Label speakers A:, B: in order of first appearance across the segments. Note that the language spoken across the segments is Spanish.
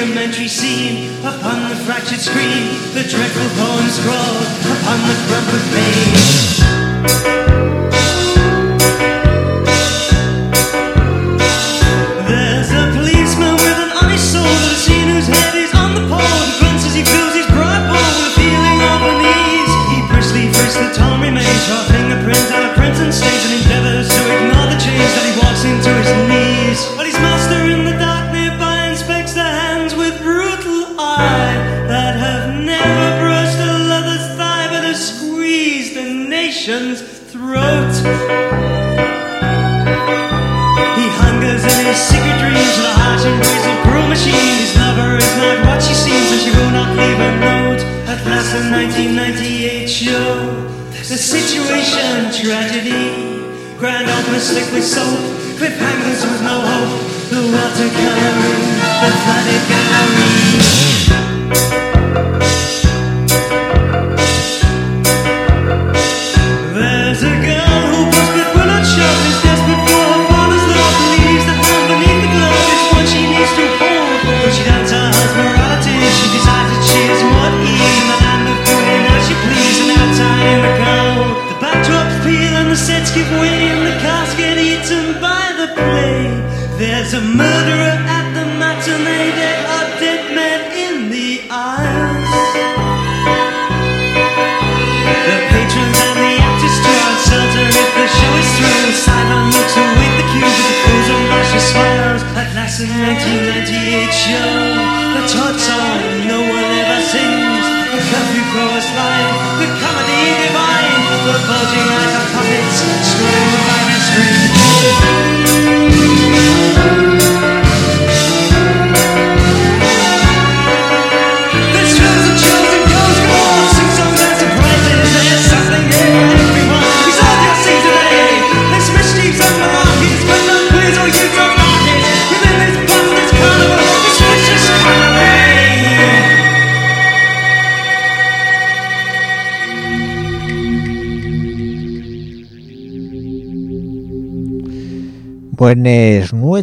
A: documentary scene upon the fractured screen, the dreadful poem scrawled upon the crumpled page. There's a policeman with an honest 1998 show, the situation tragedy. Grand opener slick with soap, cliffhangers with no hope. The watercoloring, the flooded gallery.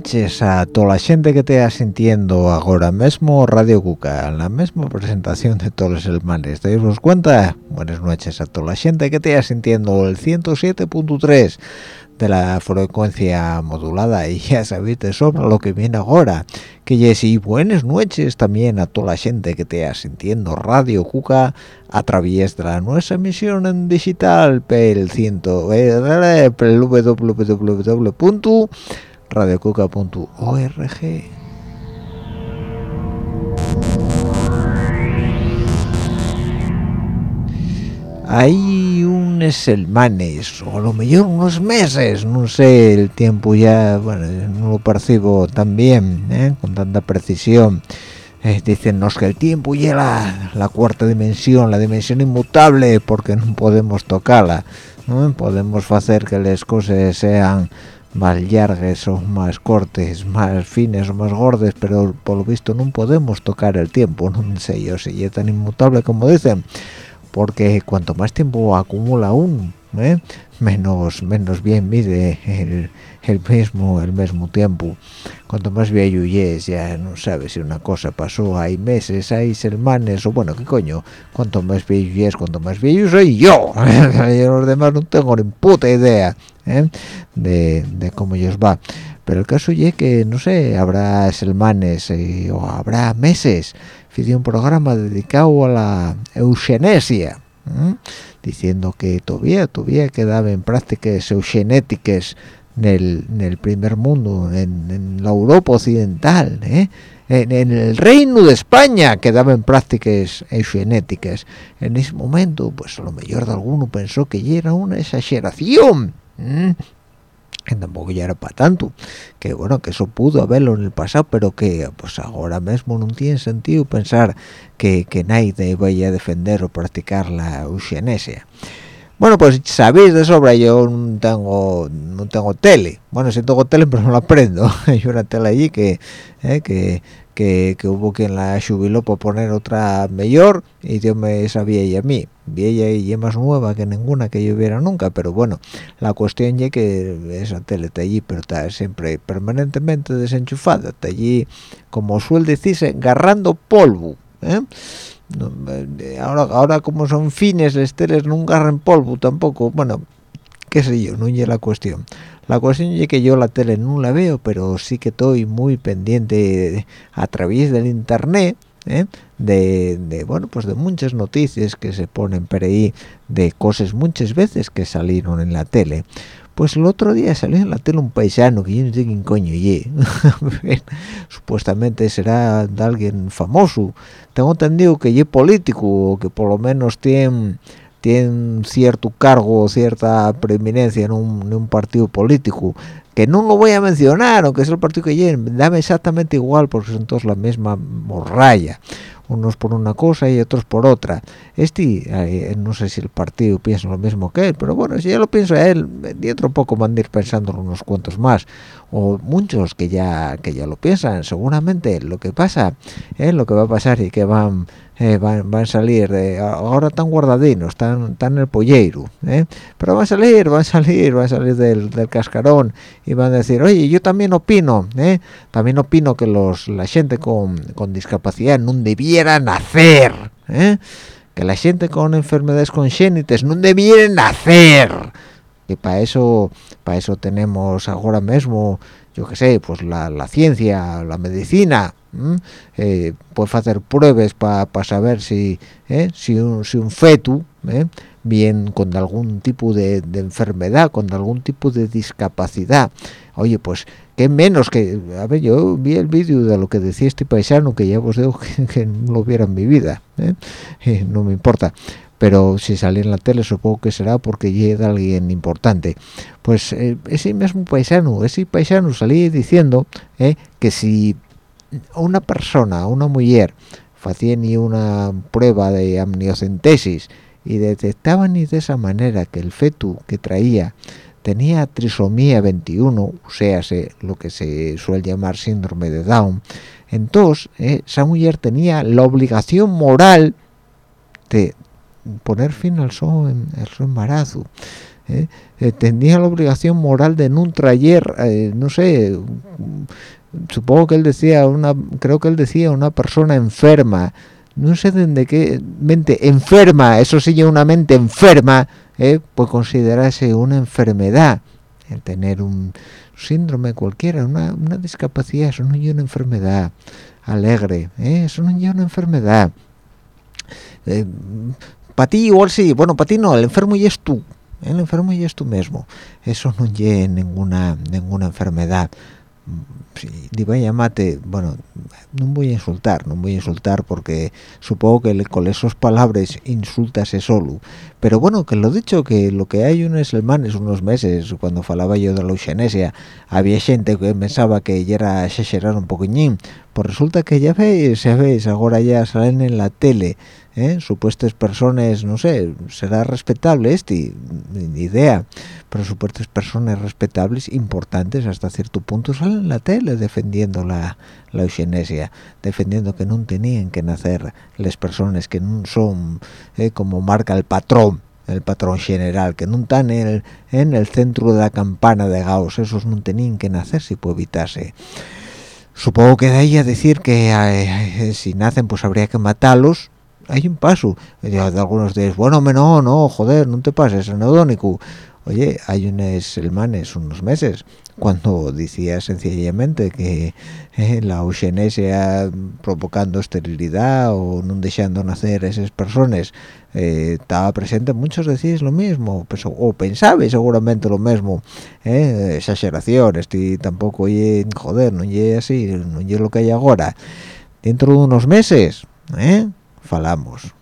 B: Noches a toda la gente que te sintiendo ahora mismo Radio Cuca, la misma presentación de todos los hermanos. ¿Te dais cuenta? Buenas noches a toda la gente que te sintiendo el 107.3 de la frecuencia modulada y ya sabéis de sobra lo que viene ahora. Que yes, y buenas noches también a toda la gente que te sintiendo Radio Cuca a través de la nuestra emisión en digital pel ciento eh, pel www.radiocuca.org hay unos semanas o a lo mejor unos meses no sé el tiempo ya bueno no lo percibo tan bien ¿eh? con tanta precisión. Eh, que el tiempo ya la, la cuarta dimensión la dimensión inmutable porque no podemos tocarla no podemos hacer que las cosas sean más largas o más cortes, más fines o más gordes, pero por lo visto no podemos tocar el tiempo, no sé yo si es tan inmutable como dicen porque cuanto más tiempo acumula uno ¿eh? menos menos bien mide el, el mismo el mismo tiempo. Cuanto más viejo es ya no sabes si una cosa pasó hay meses hay semanas o bueno qué coño. Cuanto más viejo es cuanto más viejo soy yo. Yo los demás no tengo ni puta idea ¿eh? de, de cómo ellos va pero el caso es que no sé habrá semanas eh, o habrá meses. Hizo un programa dedicado a la eugenesia diciendo que todavía todavía quedaban prácticas eugenéticas en el, primer mundo en, la Europa occidental ¿eh? en, el reino de España quedaban prácticas eugenéticas en ese momento pues a lo mejor de alguno pensó que ya era una exageración que tampoco ya era para tanto. Que bueno que eso pudo haberlo en el pasado pero que pues ahora mismo no tiene sentido pensar que, que nadie vaya a defender o practicar la eugenesia bueno pues sabéis de sobra yo no tengo no tengo tele. Bueno sí tengo tele pero no la prendo. Hay una tele allí que eh, que que, hubo quien la jubiló por poner otra mejor y Dios me sabía y a mí. Vieja y más nueva que ninguna que yo hubiera nunca pero bueno la cuestión es que esa tele está allí pero está siempre permanentemente desenchufada. Está allí como suele decirse agarrando polvo ¿eh? Eh, ahora ahora como son fines las teles no agarran polvo tampoco bueno qué sé yo no es la cuestión la cuestión es que yo la tele no la veo pero sí que estoy muy pendiente a través del internet ¿eh? de, bueno pues de muchas noticias que se ponen por ahí de cosas muchas veces que salieron en la tele pues el otro día salió en la tele un paisano que yo no sé quién coño y supuestamente será de alguien famoso. Tengo entendido que es político o que por lo menos tiene tiene cierto cargo cierta preeminencia en un, en un partido político. Que no lo voy a mencionar, aunque es el partido que llegue, dame exactamente igual porque son todos la misma morralla, unos por una cosa y otros por otra. Este, eh, no sé si el partido piensa lo mismo que él, pero bueno, si ya lo pienso a él, dentro poco van a ir pensando unos cuantos más, o muchos que ya que ya lo piensan, seguramente lo que pasa, eh, lo que va a pasar y que van eh, van, van, a salir ahora están guardadinos están en el pollero ¿eh? pero van a salir van a salir van a salir del, del, cascarón y van a decir oye yo también opino ¿eh? también opino que los la gente con, con discapacidad no debieran nacer que la gente con enfermedades congénitas no debieran nacer y para eso para eso tenemos ahora mismo yo qué sé pues la, la ciencia la medicina eh, puede hacer pruebas para saber si, eh, si, un, si un feto eh, bien con algún tipo de, enfermedad, con algún tipo de discapacidad. Oye, pues qué menos que... A ver, yo vi el vídeo de lo que decía este paisano, que ya os digo que, no lo viera en mi vida, no me importa pero si sale en la tele supongo que será porque llega alguien importante. Pues ese mismo paisano ese paisano salía diciendo que si una persona, una mujer, hacían una prueba de amniocentesis y detectaban de esa manera que el feto que traía tenía trisomía 21, o sea, lo que se suele llamar síndrome de Down, entonces eh, esa mujer tenía la obligación moral de poner fin al su, embarazo. Eh, eh, tenía la obligación moral de no traer, no sé, supongo que él decía una creo que él decía una persona enferma no sé de qué mente enferma eso sí una mente enferma ¿eh? puede considerarse una enfermedad el tener un síndrome cualquiera una, una discapacidad eso no es una enfermedad alegre ¿eh? eso no es una enfermedad eh, para ti igual sí bueno para ti no el enfermo y es tú el enfermo y es tú mismo. Eso no es ninguna ninguna enfermedad. Si a mate bueno no voy a insultar no voy a insultar porque supongo que con esas palabras insultase solo. Pero bueno que lo dicho que lo que hay unos semanas unos meses cuando falaba yo de la eugenesia había gente que pensaba que ya era exagerar un poquillín pues resulta que ya veis ya veis ahora ya salen en la tele ¿eh? supuestas personas no sé será respetable este ni idea pero supuestas personas respetables importantes hasta cierto punto salen en la tele defendiendo la, la eugenesia defendiendo que no tenían que nacer las personas que no son ¿eh? como marca el patrón el patrón general, que no están en el, en el centro de la campana de Gauss, esos no tenían que nacer si puede evitarse. Supongo que de ahí a decir que eh, si nacen pues habría que matarlos, hay un paso. De algunos de bueno no no joder no te pases anodónico oye hay unos hermanos unos meses. Cuando decía sencillamente que eh, la eugenesia provocando esterilidad o no dejando nacer esas personas eh, estaba presente. Muchos decís lo mismo pues, o pensabais seguramente lo mismo. Eh, exageraciones y tampoco oye joder no llegue así no llegue lo que hay ahora. Dentro de unos meses ¿eh? Falamos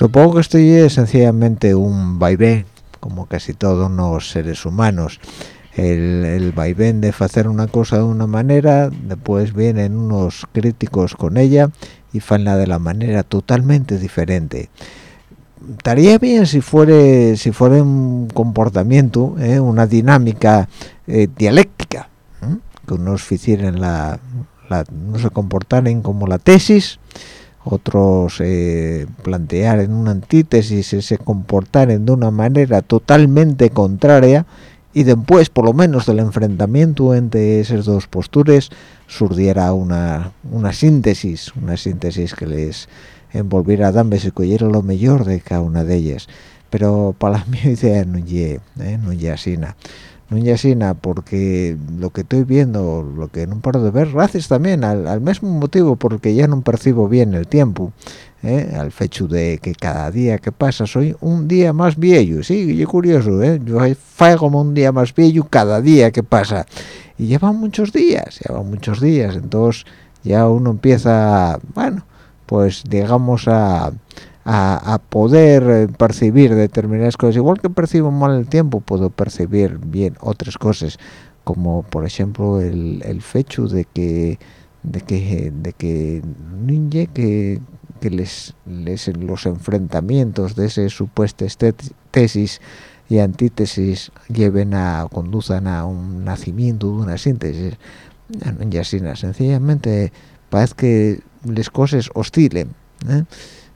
B: Supongo que estoy es sencillamente un vaivén, como casi todos los seres humanos. El, el vaivén de hacer una cosa de una manera, después vienen unos críticos con ella y fanla de la manera totalmente diferente. Estaría bien si fuera si fuera un comportamiento, ¿eh? una dinámica eh, dialéctica, que unos hicieran la, no se comportaran como la tesis, otros eh, plantear en una antítesis y se comportaren de una manera totalmente contraria y después por lo menos del enfrentamiento entre esas dos posturas surdiera una, una síntesis una síntesis que les envolviera a ambas y cogiera lo mejor de cada una de ellas pero para mi idea no es eh, no así no yasina porque lo que estoy viendo lo que no paro de ver gracias también al, mismo motivo porque ya no percibo bien el tiempo ¿eh? al hecho de que cada día que pasa soy un día más viejo sí es curioso ¿eh? yo fai como un día más viejo cada día que pasa y lleva muchos días lleva muchos días entonces ya uno empieza bueno pues digamos a a, poder eh, percibir determinadas cosas. Igual que percibo mal el tiempo, puedo percibir bien otras cosas, como por ejemplo el, el fecho de que de que de que que, que les, les los enfrentamientos de ese supuesto tesis y antítesis lleven a conduzcan a un nacimiento de una síntesis ya sencillamente parece que las cosas oscilen ¿eh?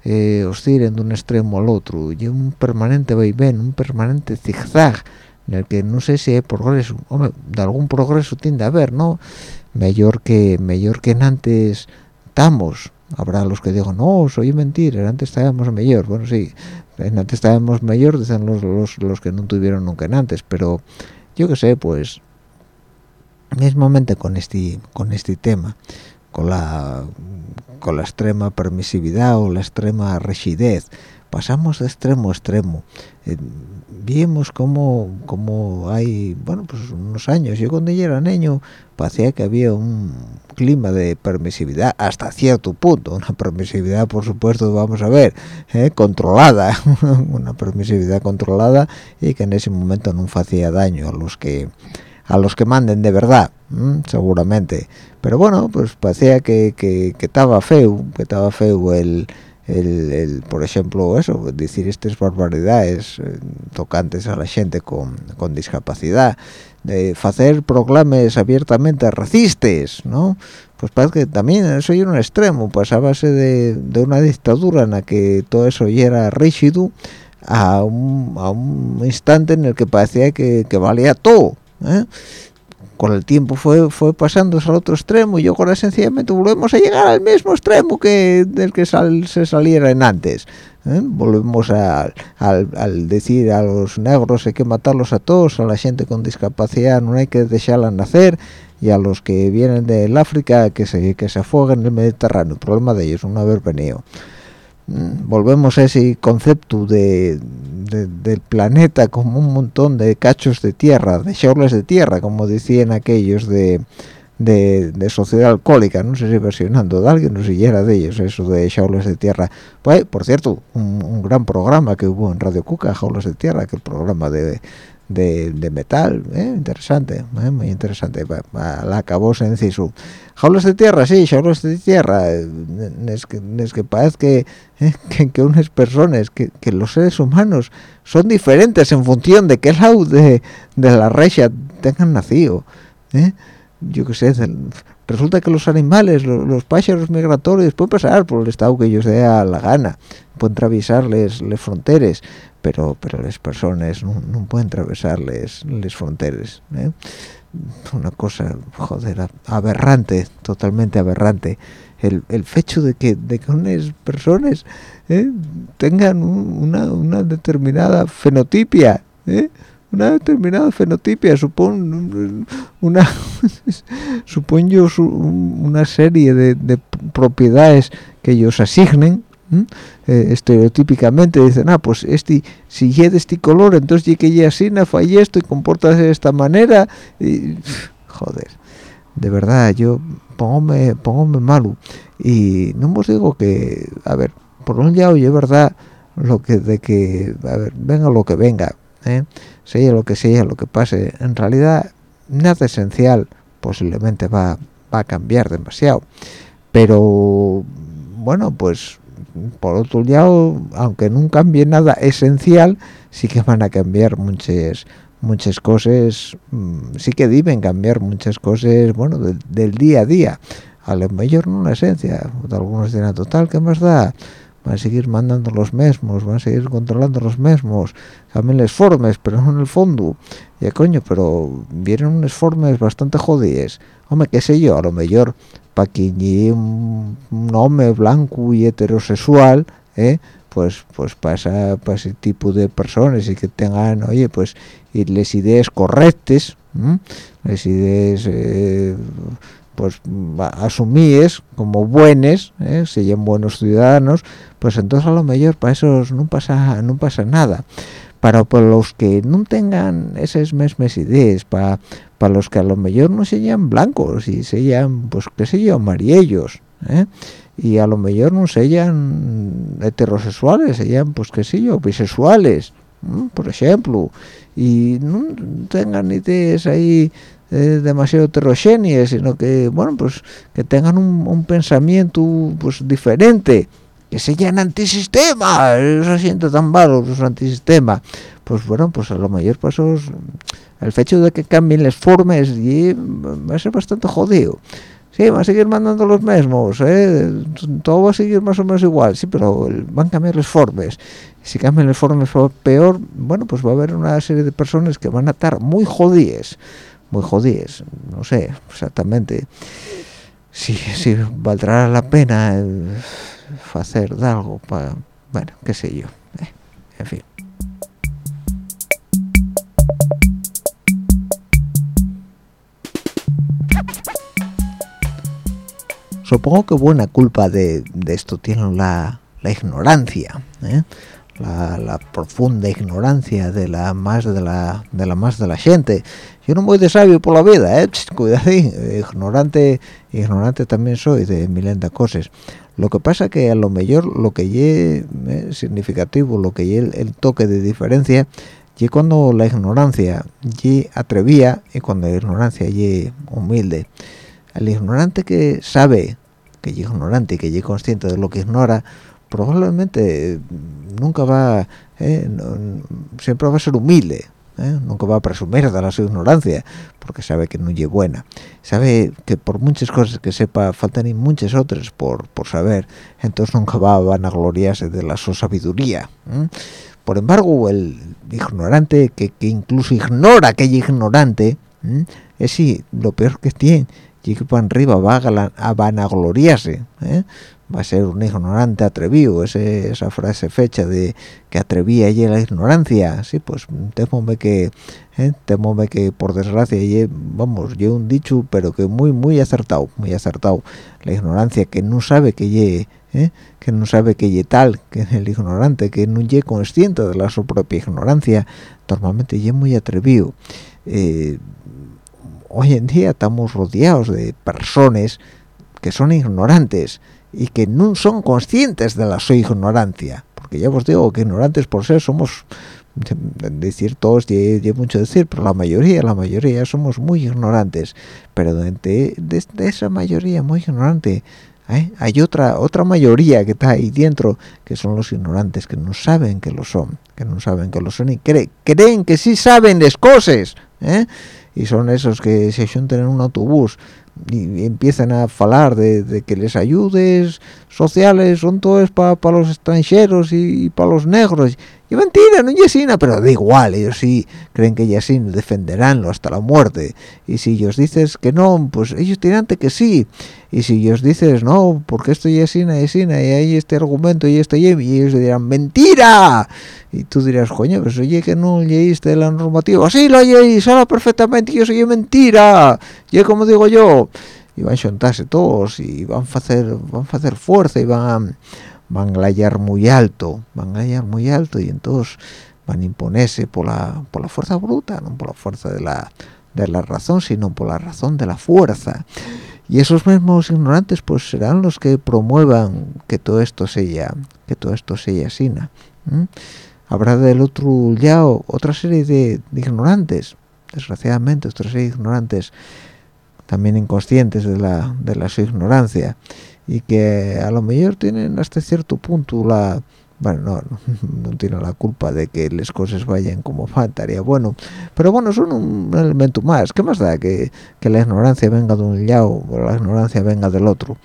B: eh, oscilen de un extremo al otro y un permanente vaivén, un permanente zigzag en el que no sé si hay progreso, hombre, de algún progreso tiende a haber, ¿no? Mejor que mejor que en antes estamos. Habrá los que digan, no, soy mentira, antes estábamos mejor. Bueno, sí, antes estábamos mejor, dicen los, los, los que no tuvieron nunca en antes, pero yo qué sé, pues mismamente con este con este tema con la con la extrema permisividad o la extrema rigidez. Pasamos de extremo a extremo. Eh, vimos cómo, cómo hay bueno pues unos años. Yo cuando yo era niño parecía que había un clima de permisividad hasta cierto punto. Una permisividad por supuesto vamos a ver eh, controlada. Una permisividad controlada y que en ese momento no hacía daño a los que a los que manden de verdad seguramente. Pero bueno pues parecía que, que, estaba feo que estaba feo el, el, por ejemplo eso decir estas barbaridades eh, tocantes a la gente con, con discapacidad de hacer proclames abiertamente racistas no pues parece que también eso era un extremo de, de una dictadura en la que todo eso ya era rígido a un, a un instante en el que parecía que, que valía todo ¿eh? con el tiempo fue fue pasándose al otro extremo y ahora sencillamente volvemos a llegar al mismo extremo que del que se saliera en antes ¿eh? volvemos a, al, decir a los negros hay que matarlos a todos a la gente con discapacidad no hay que dejarla nacer y a los que vienen del África que se que se afueguen en el Mediterráneo problema de ellos no haber venido volvemos a ese concepto de, del planeta como un montón de cachos de tierra, de chaules de tierra, como decían aquellos de, de, sociedad alcohólica, no sé si versionando de alguien, no sé si era de ellos, eso de chaules de tierra. Pues, por cierto, un, un, gran programa que hubo en Radio Cuca, Jaulas de Tierra, que el programa de, de, metal, ¿eh? interesante, ¿eh? muy interesante. La acabó su Jaulas de tierra, sí, jaulas de tierra. Es que, es que parece ¿eh? que, que, unas personas, que, que, los seres humanos son diferentes en función de qué lado de, de la recha tengan nacido. Yo qué sé, resulta que los animales los, pájaros migratorios pueden pasar por el estado que ellos dé a la gana pueden atravesar las fronteras pero pero las personas no, pueden atravesar las fronteras ¿eh? una cosa joder aberrante totalmente aberrante el, el hecho de que de que unas personas ¿eh? tengan una, una, determinada fenotipia ¿eh? Una determinada fenotipia supone una supone yo una serie de, de, propiedades que ellos asignen eh, estereotípicamente dicen ah pues este si es de este color entonces que ya así falla esto y comporta de esta manera y joder de verdad yo póngame póngame malo. Y no os digo que a ver por un lado es verdad lo que de que a ver venga lo que venga ¿eh? sea lo que sea lo que pase en realidad nada esencial posiblemente va, va a cambiar demasiado. Pero bueno pues por otro lado aunque no cambie nada esencial sí que van a cambiar muchas muchas cosas mm, sí que deben cambiar muchas cosas bueno del, día a día. A lo mejor no la esencia algunos dirán total qué más da van a seguir mandando los mismos, van a seguir controlando los mismos, también las formas, pero no en el fondo. Ya coño, pero vieron unas formas bastante jodidas. Hombre, qué sé yo, a lo mejor para que un, un, hombre blanco y heterosexual, ¿eh? pues pues para, ese tipo de personas y que tengan, oye, pues y las ideas correctas, las ideas... Eh, pues asumíes como buenos, ¿eh? buenos ciudadanos, pues entonces a lo mejor para esos no pasa no pasa nada. Para, los que no tengan esas mismas ideas, para, para los que a lo mejor no sean blancos y sean, pues qué sé yo, mariellos, ¿eh? y a lo mejor no sean heterosexuales, sean, pues qué sé yo, bisexuales, por ejemplo, y no tengan ideas ahí eh, demasiado heterogéneas, sino que, bueno, pues que tengan un, pensamiento pues diferente, que sean antisistema, eso siento tan malo, los antisistema, pues bueno, pues a lo mejor pues el hecho de que cambien las formas y va a ser bastante jodido. Sí, va a seguir mandando los mismos, ¿eh? todo va a seguir más o menos igual, sí, pero van a cambiar las formas. Si cambian las formas peor, bueno, pues va a haber una serie de personas que van a estar muy jodidas muy jodidas no sé exactamente si, si valdrá la pena hacer algo para bueno qué sé yo supongo que buena culpa de, esto tiene la, la ignorancia ¿eh? la, profunda ignorancia de la más de la de la más de la gente. Yo no voy de sabio por la vida eh cuidadín ignorante ignorante también soy de milenta cosas. Lo que pasa que a lo mejor lo que es eh, significativo lo que es el, toque de diferencia y cuando la ignorancia y atrevía y cuando la ignorancia y humilde el ignorante que sabe que es ignorante y que es consciente de lo que ignora probablemente nunca va, eh, siempre va a ser humilde, eh, nunca va a presumir de la su ignorancia, porque sabe que no es buena. Sabe que por muchas cosas que sepa, faltan y muchas otras por, por saber, entonces nunca va a vanagloriarse de la su sabiduría. Por embargo, el ignorante que, incluso ignora que es ignorante, es sí, lo peor que tiene, y que para arriba va a, a vanagloriarse, ¿eh? va a ser un ignorante atrevido esa frase fecha de que atrevía y la ignorancia. Sí pues temome que eh, que por desgracia vamos yo un dicho pero que muy muy acertado muy acertado. La ignorancia que no sabe que ye eh, que no sabe que ye tal que el ignorante que no ye consciente de la su propia ignorancia normalmente ye muy atrevido. Eh, hoy en día estamos rodeados de personas que son ignorantes y que no son conscientes de la su ignorancia porque ya os digo que ignorantes por ser somos decir todos y, mucho decir pero la mayoría la mayoría somos muy ignorantes pero de, de, esa mayoría muy ignorante ¿eh? hay otra otra mayoría que está ahí dentro que son los ignorantes que no saben que lo son que no saben que lo son y creen que sí saben las cosas ¿eh? Y son esos que se juntan en un autobús y, empiezan a hablar de, que les ayudes sociales son todas para los extranjeros y, para los negros y mentira, no Yesina, pero da igual, ellos sí creen que Yesina defenderánlo hasta la muerte. Y si ellos dices que no, pues ellos dirán que sí. Y si ellos dices no, porque esto Yesina, Yesina, y hay este argumento y esto y ellos dirán ¡mentira! Y tú dirás, coño, pues oye que no leíste la normativa. Sí, lo leí, sabe perfectamente, yo soy mentira. Y como digo yo. Y van a juntarse todos y van a hacer, van a hacer fuerza y van a van a hallar muy alto, van a hallar muy alto y entonces van a imponerse por la, por la fuerza bruta, no por la fuerza de la, de la razón, sino por la razón de la fuerza. Y esos mismos ignorantes pues serán los que promuevan que todo esto sea, que todo esto sea sina. Habrá del otro lado otra serie de, ignorantes, desgraciadamente, otra serie de ignorantes también inconscientes de la, de la su ignorancia y que a lo mejor tienen hasta cierto punto la bueno no, no tiene la culpa de que las cosas vayan como faltaría bueno pero bueno son un elemento más qué más da que, que la ignorancia venga de un lado o la ignorancia venga del otro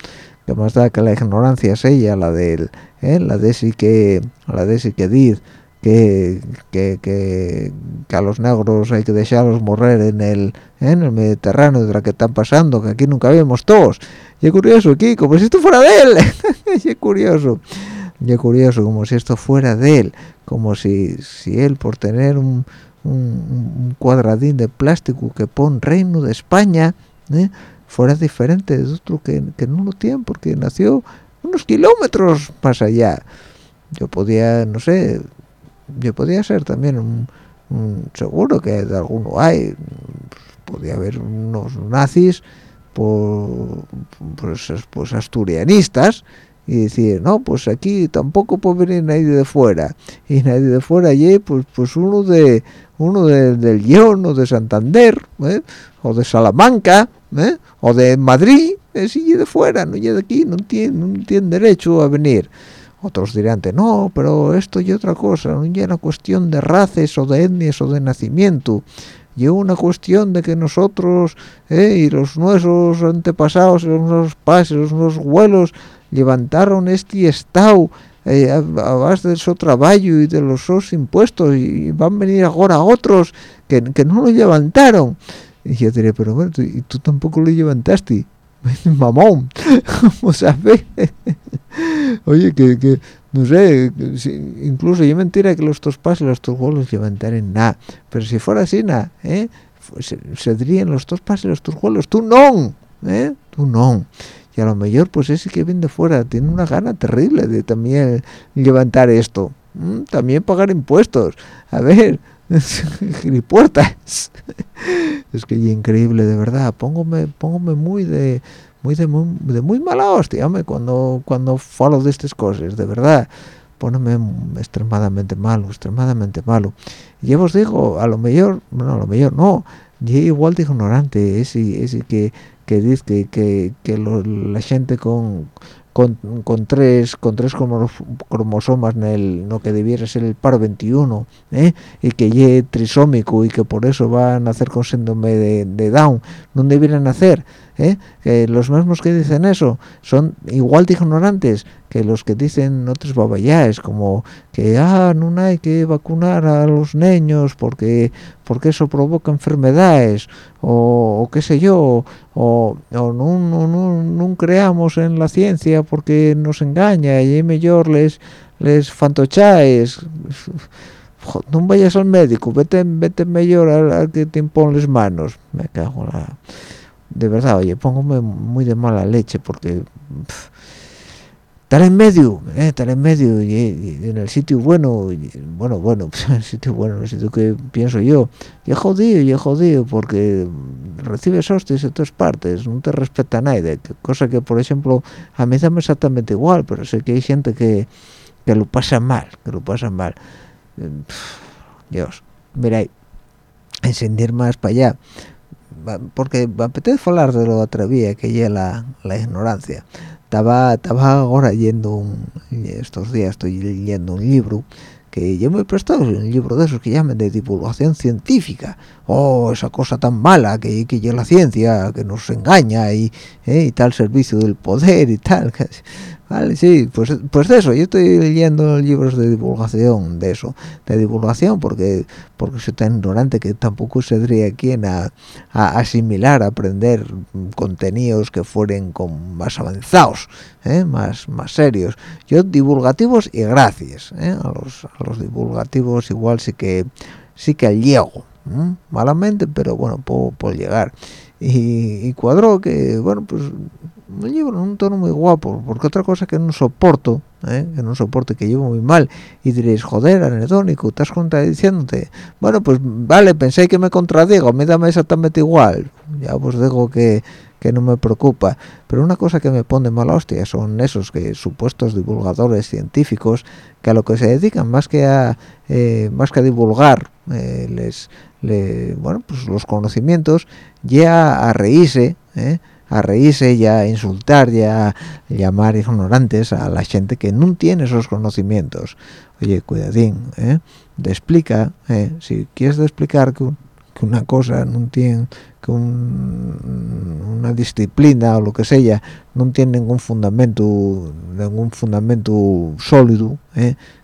B: qué más da que la ignorancia sea la del ¿eh? la de sí que la de sí que dice que, que, que, a los negros hay que dejarlos morir en el, en el Mediterráneo de la que están pasando, que aquí nunca vemos todos. Y es curioso como si esto fuera de él. y es curioso. Y es curioso, como si esto fuera de él. Como si, si él, por tener un, un, cuadradín de plástico que pone reino de España, ¿eh? fuera diferente de otro que, que no lo tiene, porque nació unos kilómetros más allá. Yo podía, no sé, yo podía ser también un, seguro que de alguno hay podía haber unos nazis por, pues, pues asturianistas y decir no pues aquí tampoco puede venir nadie de fuera y nadie de fuera allí pues pues uno de uno del León o de Santander ¿eh? o de Salamanca ¿eh? o de Madrid es y de fuera no y de aquí no tiene no tiene derecho a venir otros dirán, no, pero esto y otra cosa, no es una cuestión de razas o de etnias o de nacimiento, y una cuestión de que nosotros eh, y los nuestros antepasados, los nuestros padres, los nuestros abuelos, levantaron este estado eh, a, base de su trabajo y de los sus impuestos, y van a venir ahora otros que, que no lo levantaron. Y yo diré, pero bueno, ¿y tú tampoco lo levantaste? mamón, o sea, oye, que, no sé, incluso yo mentira que los dos pases los dos goles levantaran nada, pero si fuera así, nada, ¿eh? se, dirían los dos pases los dos goles, tú no, ¿eh? Tú no. Y a lo mejor, pues ese que viene de fuera tiene una gana terrible de también levantar esto, también pagar impuestos. A ver, puertas es que increíble de verdad póngome póngome muy de muy de muy, de muy mala hostia cuando cuando falo de estas cosas de verdad póneme extremadamente malo extremadamente malo. Y ya os digo a lo mejor no a lo mejor no y igual de ignorante ese ese que que dice que, que, que la gente con con, con, tres con tres cromosomas en el no que debiera ser el par 21 ¿eh? y que ye trisómico y que por eso va a nacer con síndrome de, de Down. No debieran nacer ¿eh? que los mismos que dicen eso son igual de ignorantes que los que dicen otros babayáes como que ah no hay que vacunar a los niños porque porque eso provoca enfermedades o, qué sé yo o, no, no, no, creamos en la ciencia porque nos engaña y es mejor les les fantocháis no vayas al médico vete vete mejor al, que te impone las manos me cago en la de verdad, oye, póngome muy de mala leche porque estar en medio, eh, estar en medio y, en el sitio bueno, bueno, bueno, el sitio bueno, el sitio que pienso yo, y jodido, y jodido porque recibes hostias en todas partes, no te respeta nadie, cosa que por ejemplo a mí da exactamente igual, pero sé que hay gente que, que lo pasa mal, que lo pasa mal. Dios, mira, encender más para allá porque me apetece hablar de lo atrevía que lleva la, la ignorancia. Estaba estaba ahora leyendo un, estos días estoy leyendo un libro que yo me he prestado un libro de esos que llaman de divulgación científica. Oh esa cosa tan mala que que la ciencia que nos engaña y, eh, y tal servicio del poder y tal Vale, sí, pues, pues de eso, yo estoy leyendo libros de divulgación, de eso, de divulgación, porque porque soy tan ignorante que tampoco se diría quien a, asimilar, a aprender contenidos que fueren con más avanzados, ¿eh? más más serios. Yo divulgativos y gracias, ¿eh? a, los, a los divulgativos igual sí que sí que llego, malamente, pero bueno, puedo, llegar. Y, y cuadro que, bueno, pues un libro en un tono muy guapo, porque otra cosa que no soporto, ¿eh? que no que llevo muy mal, y diréis, joder, anetónico, estás contradiciéndote. Bueno, pues vale, pensé que me contradigo, me da exactamente igual, ya os digo que, que no me preocupa, pero una cosa que me pone mala hostia son esos que supuestos divulgadores científicos que a lo que se dedican más que a eh, más que a divulgar eh, les, bueno pues los conocimientos ya a reírse ¿eh? a reírse y a insultar y a llamar ignorantes a la gente que no tiene esos conocimientos. Oye, cuidadín, ¿eh? De explica, ¿eh? si quieres explicar que, una cosa no tiene, que una disciplina o lo que sea, no tiene ningún fundamento, ningún fundamento sólido,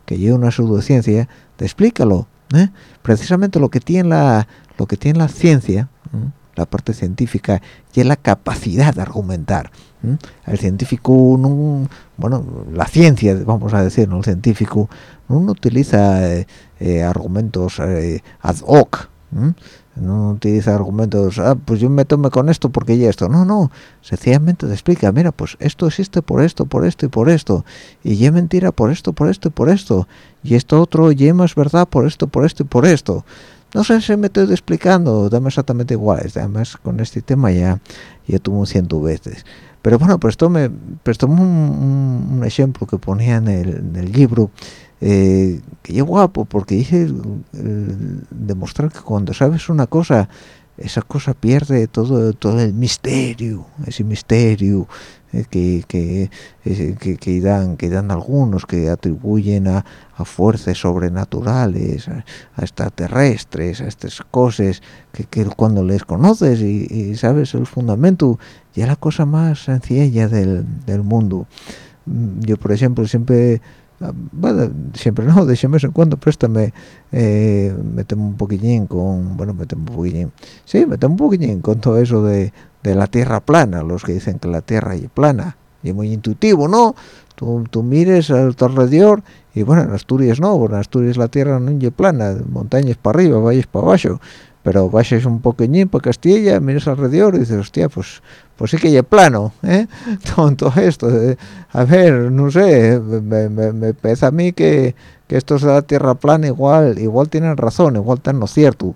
B: que lleve una pseudociencia, te explícalo, ¿eh? Precisamente lo que tiene la, lo que tiene la ciencia, la parte científica y la capacidad de argumentar. El científico, no, bueno, la ciencia, vamos a decir, ¿no? el científico no utiliza eh, eh, argumentos ad hoc, no utiliza argumentos, ah, pues yo me tome con esto porque ya esto, no, no, sencillamente te explica, mira, pues esto existe por esto, por esto y por esto, y ya mentira por esto, por esto y por esto, y esto otro ya es verdad por esto, por esto y por esto no sé si me estoy explicando, dame exactamente igual, además con este tema ya, ya tuvo ciento veces. Pero bueno, prestó me un, ejemplo que ponía en el, libro, eh, que es guapo, porque dice demostrar que cuando sabes una cosa, esa cosa pierde todo todo el misterio, ese misterio, eh, que, que, que, dan, que dan algunos, que atribuyen a, a fuerzas sobrenaturales, a, extraterrestres, a estas cosas, que, que cuando les conoces y, sabes el fundamento, ya la cosa más sencilla del, del mundo. Mm, yo, por ejemplo, siempre bueno, siempre no, de vez en cuando préstame, eh, me temo un poquillín con, bueno, me temo un poquillín, sí, me temo un poquillín con todo eso de, de la tierra plana, los que dicen que la tierra es plana, y muy intuitivo, ¿no? Tú, tú mires al alrededor y bueno, en Asturias no, en Asturias la tierra no es plana, montañas para arriba, valles para abajo, pero vayas un poqueñín para Castilla, mires alrededor y dices, hostia, pues pues sí que es plano, ¿eh? Todo, esto, a ver, no sé, me, me, parece a mí que, que estos de la tierra plana igual igual tienen razón, igual están no cierto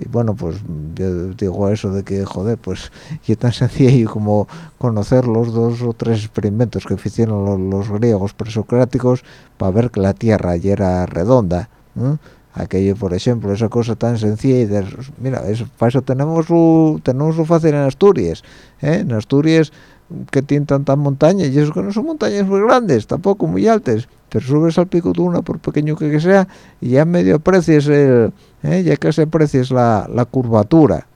B: y bueno pues yo digo eso de que joder pues y tan sencillo como conocer los dos o tres experimentos que hicieron los, griegos presocráticos para ver que la tierra ya era redonda aquello por ejemplo esa cosa tan sencilla y de, mira eso, para eso tenemos su tenemos su fácil en Asturias ¿eh? en Asturias que tienen tantas montañas y eso que no son montañas muy grandes tampoco muy altas pero subes al pico de una por pequeño que sea y ya medio aprecias el ¿eh? ya que se aprecias la, la curvatura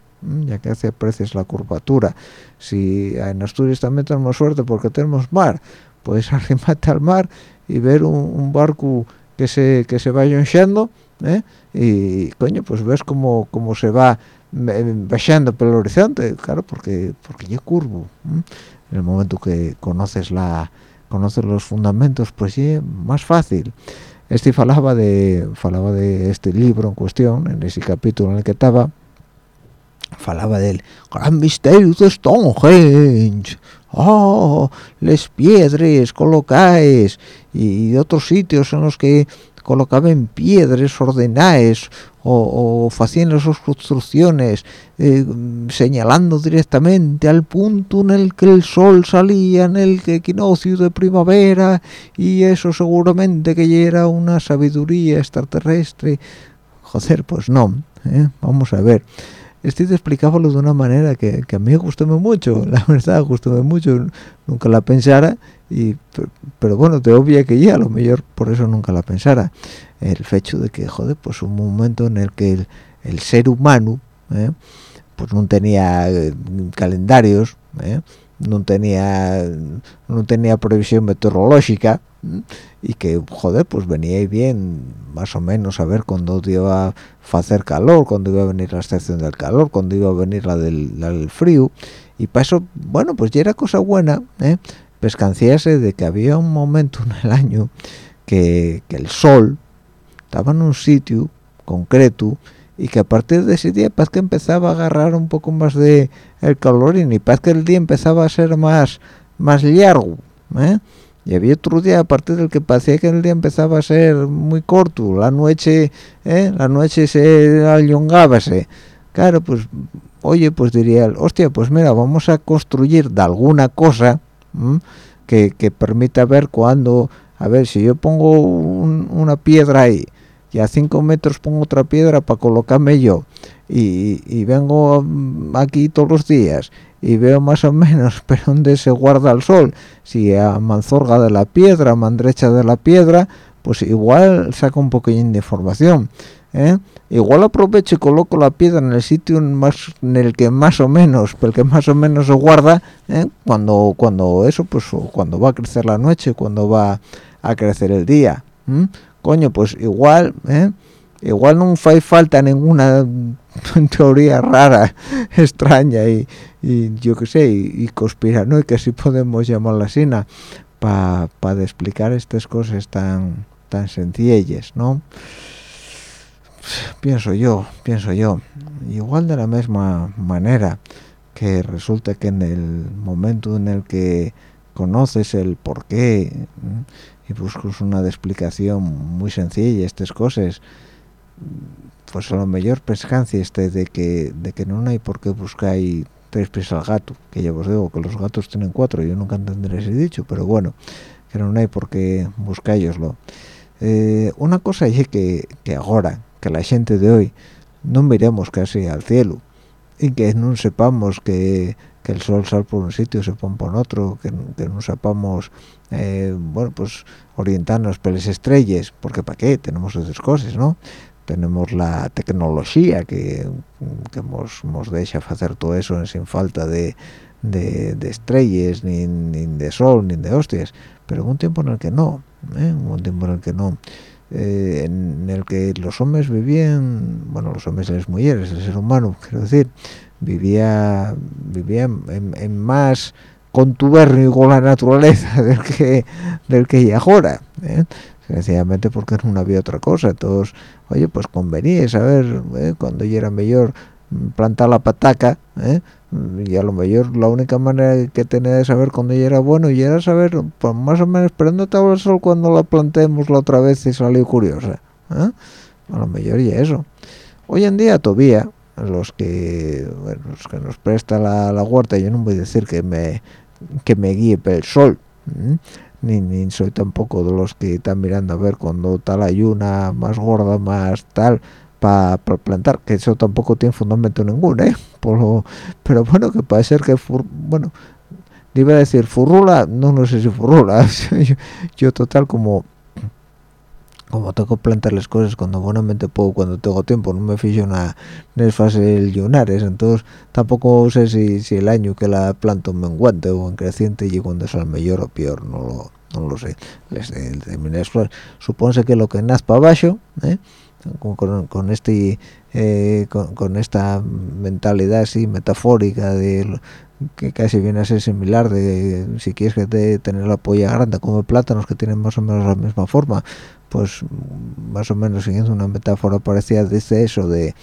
B: ya que se aprecias la curvatura si en Asturias también tenemos suerte porque tenemos mar puedes arrimarte al mar y ver un, barco que se que se va yonchando ¿eh? y coño pues ves como, como se va bajando por el horizonte. Claro porque porque ya curvo en el momento que conoces la conocer los fundamentos pues sí más fácil. Este falaba de falaba de este libro en cuestión en ese capítulo en el que estaba falaba del gran misterio de Stonehenge. Oh les piedras colocáis y de otros sitios en los que colocaban piedras ordenadas o, o sus construcciones eh, señalando directamente al punto en el que el sol salía en el equinoccio de primavera y eso seguramente que era una sabiduría extraterrestre joder pues no ¿eh? vamos a ver te explicábalo de una manera que, que a mí gustó mucho, la verdad, gustó mucho, nunca la pensara, y pero bueno, te obvia que ya, a lo mejor por eso nunca la pensara. El hecho de que, joder, pues un momento en el que el, ser humano, ¿eh? pues no tenía eh, calendarios, ¿eh? No tenía no tenía previsión meteorológica y que joder pues venía bien más o menos a ver cuándo iba a hacer calor cuándo iba a venir la estación del calor cuándo iba a venir la del, frío y para eso bueno pues ya era cosa buena ¿eh? pescanciarse de que había un momento en el año que, que el sol estaba en un sitio concreto y que a partir de ese día parece que empezaba a agarrar un poco más de el calor y parece que el día empezaba a ser más más largo ¿eh? y había otro día a partir del que parecía que el día empezaba a ser muy corto la noche ¿eh? la noche se alongábase claro pues oye pues diría hostia pues mira vamos a construir de alguna cosa que, que, permita ver cuando a ver si yo pongo una piedra ahí y a 5 metros pongo otra piedra para colocarme yo y, vengo aquí todos los días y veo más o menos pero dónde se guarda el sol si a manzorga de la piedra a mandrecha de la piedra pues igual saco un poquillín de información ¿eh? igual aprovecho y coloco la piedra en el sitio más en el que más o menos el que más o menos se guarda ¿eh? cuando cuando eso pues cuando va a crecer la noche cuando va a crecer el día coño pues igual ¿eh? igual no hay falta ninguna teoría rara extraña y, yo qué sé y, y que así podemos llamarla así para explicar estas cosas tan tan sencillas no pienso yo pienso yo. Igual de la misma manera que resulta que en el momento en el que conoces el porqué y buscas una explicación muy sencilla estas cosas pues a lo mejor pescancia este de que de que no hay por qué buscar tres pies al gato que ya os digo que los gatos tienen cuatro yo nunca entenderé ese dicho pero bueno que no hay por qué buscáislo eh, una cosa es que, que ahora que la gente de hoy no miremos casi al cielo y que no sepamos que, que el sol sale por un sitio se pone por otro que, que no sepamos eh, bueno pues orientarnos por las estrellas porque para qué tenemos esas cosas no tenemos la tecnología que, que nos, deja hacer todo eso sin falta de, de, estrellas ni, de sol ni de hostias pero un tiempo en el que no ¿eh? un tiempo en el que no eh, en el que los hombres vivían bueno los hombres y mujeres el ser humano quiero decir vivía vivía en más contubernio con la naturaleza del que del que hay ahora ¿eh? sencillamente porque no había otra cosa todos oye pues convenía saber ¿eh? cuando ya era mejor plantar la pataca ¿eh? y a lo mejor la única manera que tenía de saber cuando ya era bueno y era saber pues más o menos estaba el sol cuando la plantemos la otra vez y salió curiosa ¿eh? a lo mejor y eso hoy en día todavía los que bueno, los que nos presta la, la huerta yo no voy a decir que me que me guíe por el sol ni, soy tampoco de los que están mirando a ver cuando tal hay una más gorda más tal para plantar que eso tampoco tiene fundamento ninguno ¿eh? pero bueno que puede ser que bueno iba a decir furrula no no sé si furrula yo total como como tengo que plantar las cosas cuando buenamente puedo cuando tengo tiempo no me fijo nada en las fases lunares entonces tampoco sé si, si el año que la planto me menguante o en creciente y cuando es el mejor o peor no lo, no lo sé. Les, supone que lo que nace para abajo ¿eh? con, con, este eh, con, esta mentalidad así metafórica de que casi viene a ser similar de si quieres que te tener la polla grande como plátanos que tienen más o menos la misma forma pues más o menos siguiendo una metáfora parecida dice eso de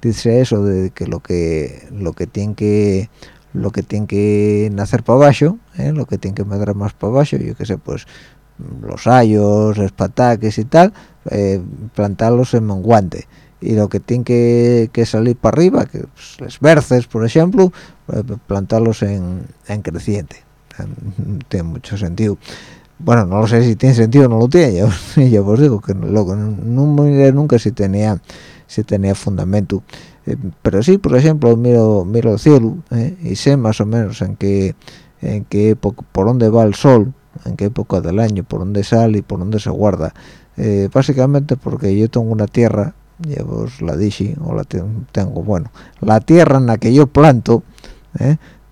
B: dice eso de que lo que lo que tiene que lo que tiene que nacer para abajo ¿eh? lo que tiene que medrar más para abajo yo qué sé pues los ayos los pataques y tal eh, plantarlos en menguante y lo que tiene que, salir para arriba que pues, los berces por ejemplo eh, plantarlos en, en creciente tiene mucho sentido bueno no lo sé si tiene sentido o no lo tiene yo, os digo que lo, no miré nunca si tenía si tenía fundamento. Eh, pero sí por ejemplo miro miro el cielo eh, y sé más o menos en qué en qué época por dónde va el sol en qué época del año por dónde sale y por dónde se guarda. Eh, básicamente porque yo tengo una tierra vos la dije o la tengo bueno la tierra en la que yo planto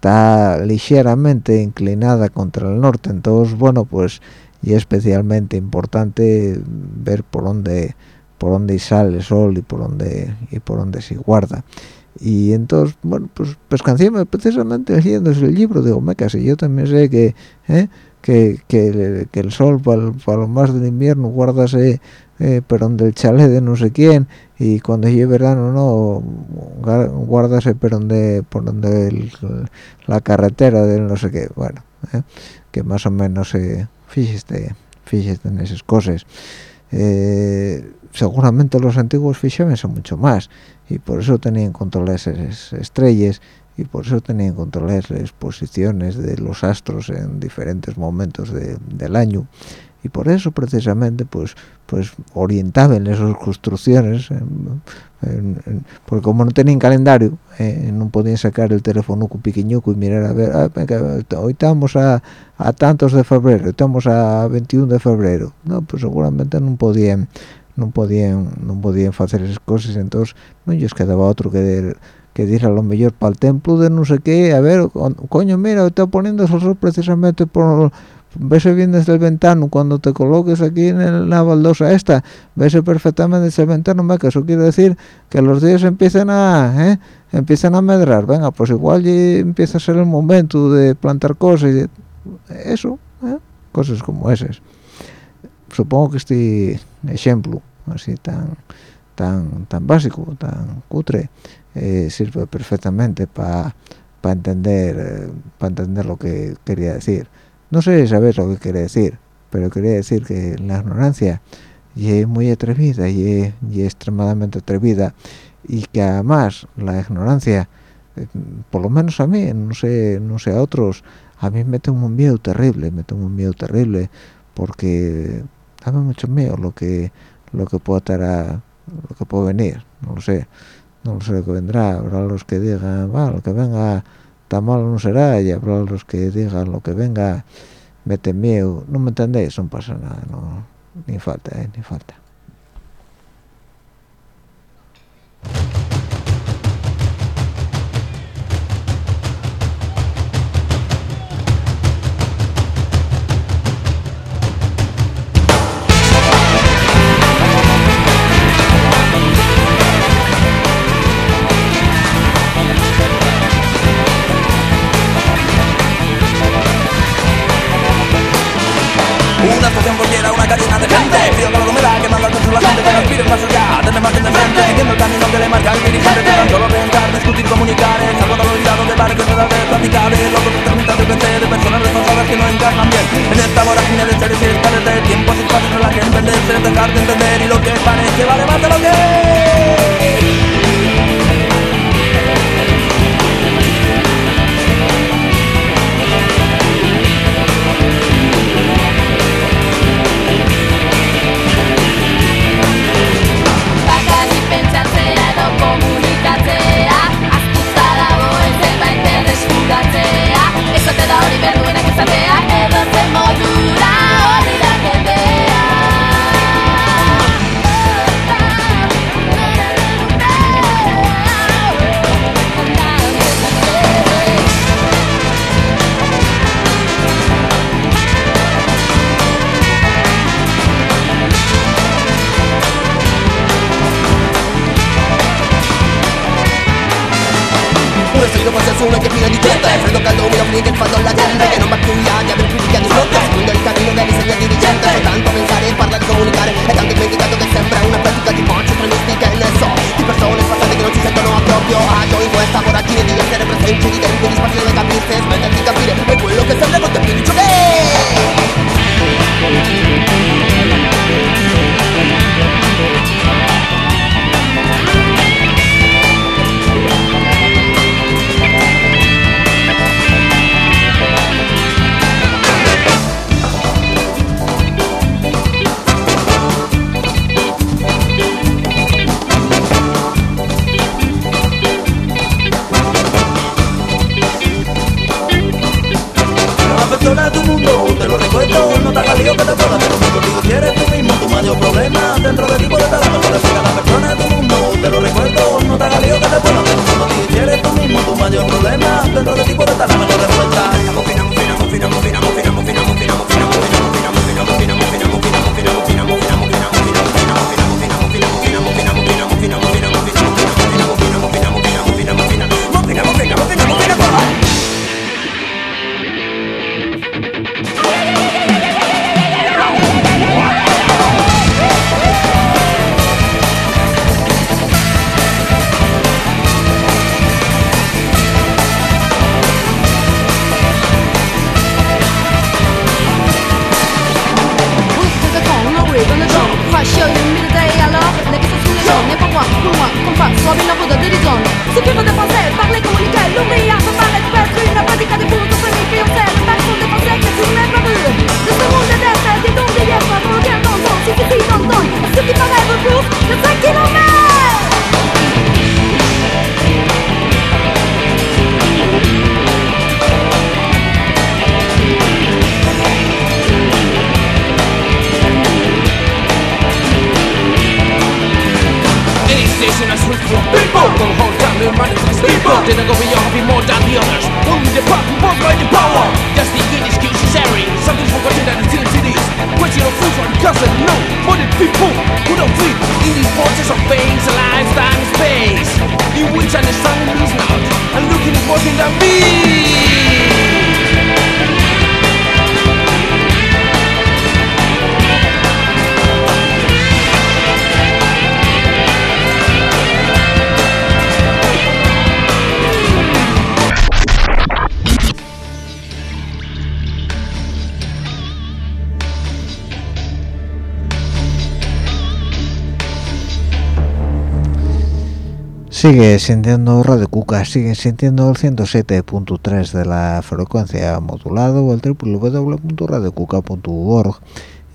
B: está ligeramente inclinada contra el norte entonces bueno pues y especialmente importante ver por dónde por dónde sale el sol y por dónde y por dónde se guarda y entonces bueno pues pescancíme precisamente leyendo el libro digo me casi yo también sé que ¿eh? que, que, el sol para, lo más del invierno guardase eh, pero donde el chalet de no sé quién y cuando llegue verano no guardase pero donde por donde la carretera del no sé qué bueno eh, que más o menos eh, fíjese fíjese en esas cosas. Eh, seguramente los antiguos fichaban son mucho más y por eso tenían controles esas estrellas y por eso tenían controles las posiciones de los astros en diferentes momentos del año y por eso precisamente pues pues orientaban esas construcciones porque como no tenían calendario eh, no podían sacar el teléfono pequeñuco y mirar a ver ah, hoy estamos a, a, tantos de febrero estamos a 21 de febrero no pues seguramente no podían no podían no podían hacer esas cosas. Entonces no ellos quedaba otro que que dice a lo mejor para el templo de no sé qué a ver coño mira está poniendo el sol precisamente por ves bien desde el ventano cuando te coloques aquí en la baldosa esta ves perfectamente desde el ventano que eso quiere decir que los días empiezan a ¿eh? empiezan a medrar venga pues igual ya empieza a ser el momento de plantar cosas y eso ¿eh? cosas como esas supongo que este ejemplo así tan tan tan básico tan cutre eh, sirve perfectamente para entender para entender lo que quería decir no sé si sabes lo que quiere decir pero quería decir que la ignorancia es muy atrevida y es, extremadamente atrevida y que además la ignorancia eh, por lo menos a mí no sé no sé a otros a mí me tengo un miedo terrible me tengo un miedo terrible porque dame mucho miedo lo que lo que pueda estar lo que puede venir no lo sé no lo sé lo que vendrá habrá los que digan va lo que venga tan malo no será, y habrá los que digan lo que venga, meten miedo, no me entendéis, no pasa nada, no, ni falta, eh, ni falta. Sigue sintiendo Radio Cuca, sigue sintiendo el 107.3 de la frecuencia modulada o el www.radiocuca.org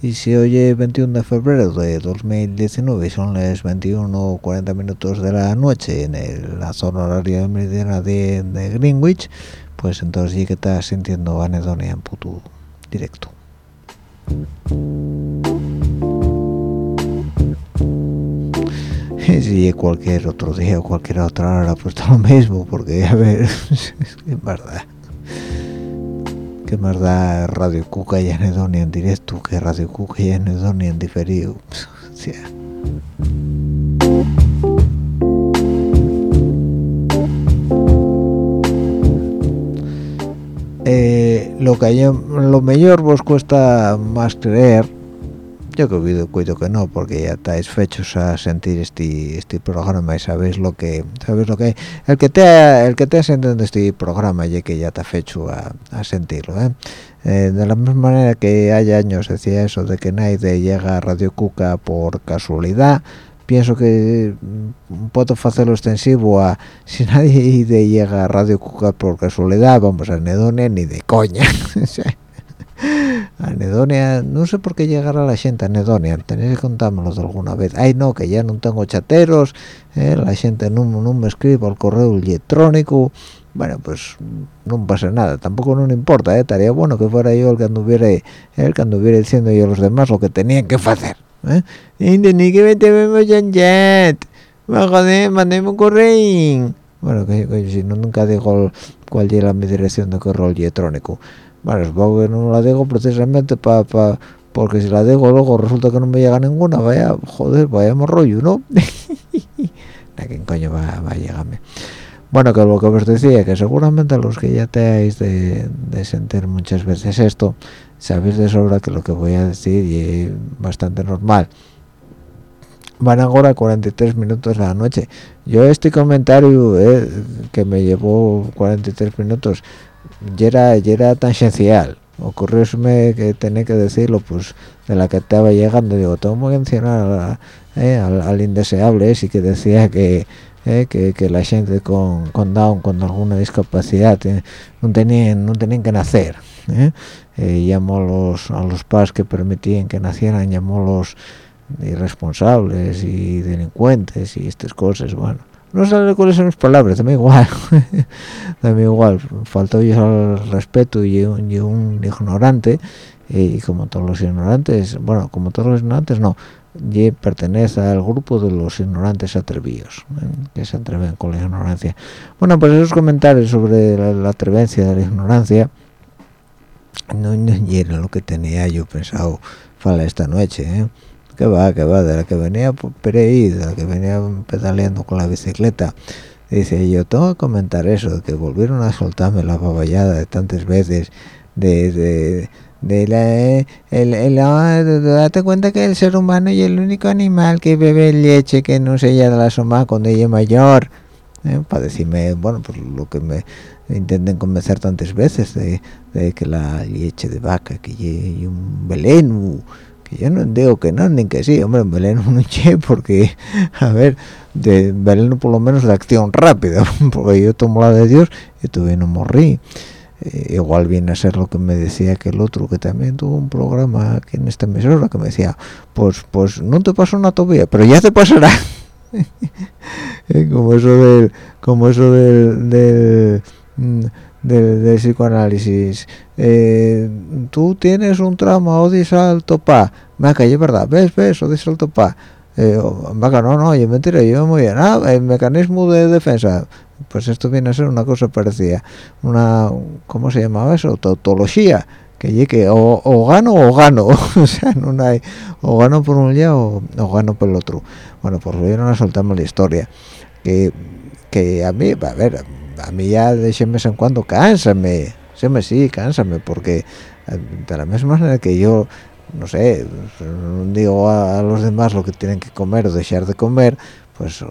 B: y si oye 21 de febrero de 2019 son las 21.40 minutos de la noche en la zona horaria meridiana de, de, Greenwich pues entonces sí que estás sintiendo anedonia en puto directo si cualquier otro día o cualquier otra hora pues está lo mismo porque a ver es verdad que más da Radio Cuca y Anedonia en directo que Radio Cuca y Anedonia en diferido. Eh, lo que hay, lo mejor vos cuesta más creer yo que cuido, cuido que no porque ya estáis fechos a sentir este este programa y sabéis lo que sabéis lo que el que te el que te sentiendo este programa y que ya está fecho a, a sentirlo ¿eh? Eh, de la misma manera que hay años decía eso de que nadie llega a Radio Cuca por casualidad pienso que mm, puedo hacerlo extensivo a si nadie llega a Radio Cuca por casualidad vamos a Nedonia ni de coña Anedonia, no sé por qué llegar a la gente Anedonia, tenéis que contármelo de alguna vez. Ay, no, que ya no tengo chateros, eh, la gente no, no, me escribe al correo electrónico. Bueno, pues no pasa nada, tampoco no importa, ¿eh? estaría bueno que fuera yo el que anduviera, el que anduviera diciendo yo a los demás lo que tenían que hacer. ¿eh? Ni que en jet, joder, mandéme un correo. Bueno, que, que, si no nunca digo cuál era mi dirección de correo electrónico bueno supongo que no la digo precisamente para pa, porque si la digo luego resulta que no me llega ninguna vaya joder vaya rollo no a quién coño va, a llegarme bueno que lo que os decía que seguramente los que ya teáis de, de sentir muchas veces esto sabéis de sobra que lo que voy a decir y es bastante normal. Van ahora 43 minutos de la noche. Yo este comentario eh, que me llevó 43 minutos y era, y era tangencial ocurrióseme que tenía que decirlo pues de la que estaba llegando. Digo tengo que mencionar eh, al, al, indeseable y que decía que, eh, que, que la gente con, con Down con alguna discapacidad eh, no tenían no tenían que nacer llamó a los a los padres que permitían que nacieran llamó los irresponsables y delincuentes y estas cosas bueno no sé cuáles son mis palabras, da igual, da igual, faltó yo al respeto y un, y un ignorante, y como todos los ignorantes, bueno, como todos los ignorantes no, y pertenece al grupo de los ignorantes atrevidos, ¿eh? que se atreven con la ignorancia. Bueno, pues esos comentarios sobre la, la atrevencia de la ignorancia, no, no era lo que tenía yo pensado para esta noche, ¿eh? Que va, que va, de la que venía por ahí, de la que venía pedaleando con la bicicleta. Dice, yo tengo que comentar eso, que volvieron a soltarme la baballada de tantas veces, de, de, de la, el, el, date cuenta que el ser humano es el único animal que bebe leche que no se de la soma cuando ella es mayor. ¿Eh? Para decirme, bueno, pues lo que me intenten convencer tantas veces de, de que la leche de vaca, que es un yo no digo que no ni que sí hombre veneno no che porque a ver de veneno por lo menos de acción rápida porque yo tomo la de Dios y todavía no morí eh, igual viene a ser lo que me decía que el otro que también tuvo un programa aquí en esta emisora que me decía pues pues no te pasó una todavía pero ya te pasará como eso del como eso del, del mm, del, del psicoanálisis. Eh, tú tienes un trauma odias al topa me caído verdad. Ves ves odias al topa eh, no no yo mentira yo muy bien ah, el mecanismo de defensa pues esto viene a ser una cosa parecida. Una cómo se llamaba eso tautología. Que llegue o, o, gano o gano. O sea no hay o gano por un lado o, gano por el otro. Bueno pues hoy no soltamos la historia. Que que a mí a ver a mí ya de vez en cuando cánsame se me sí cánsame porque eh, de la misma manera que yo no sé digo a, los demás lo que tienen que comer o dejar de comer pues